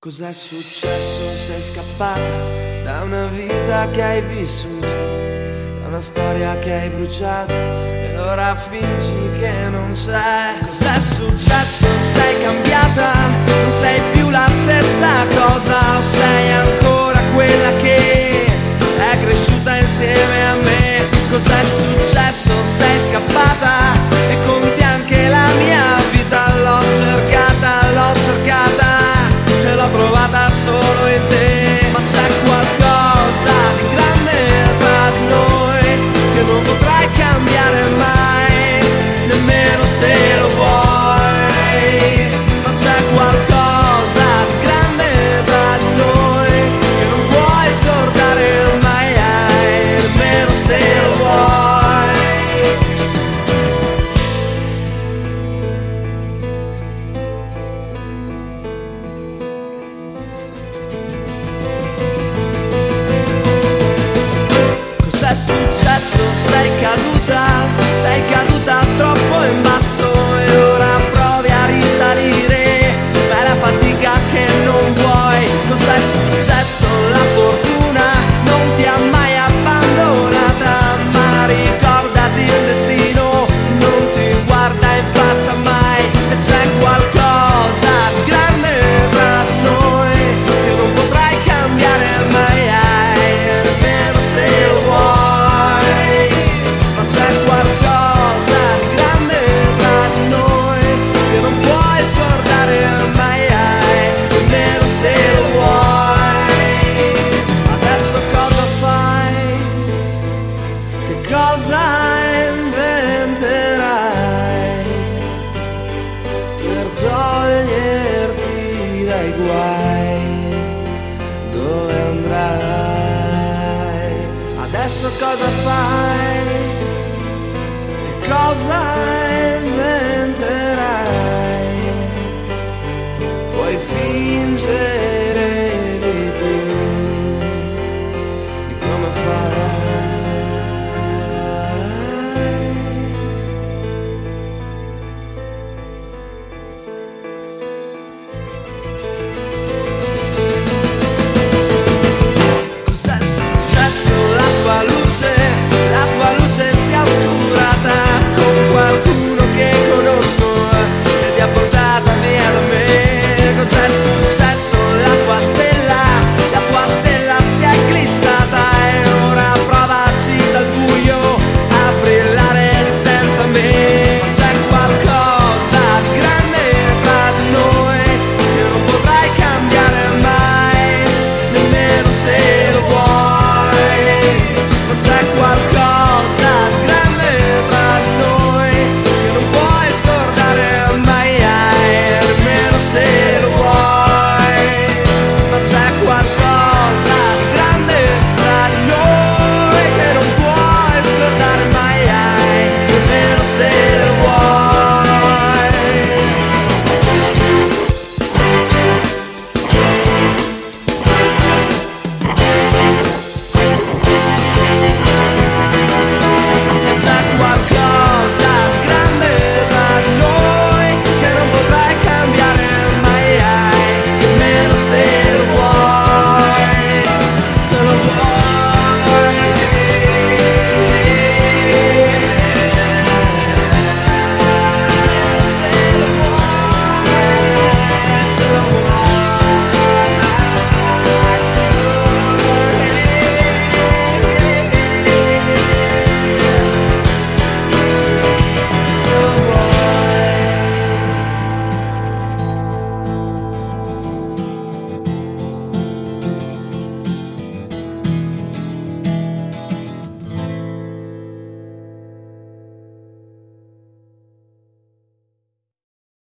Cos'è successo? Sei scappata da una vita che hai vissuto, da una storia che hai bruciato e ora fingi che non c'è. Cos'è successo? Sei cambiata, non sei più la stessa cosa, o sei ancora quella che è cresciuta insieme a me. Cos'è successo? adesso sei caduta, sei caduta troppo. guai, dove andrai? Adesso cosa fai? Che cosa inventerai? Puoi fingere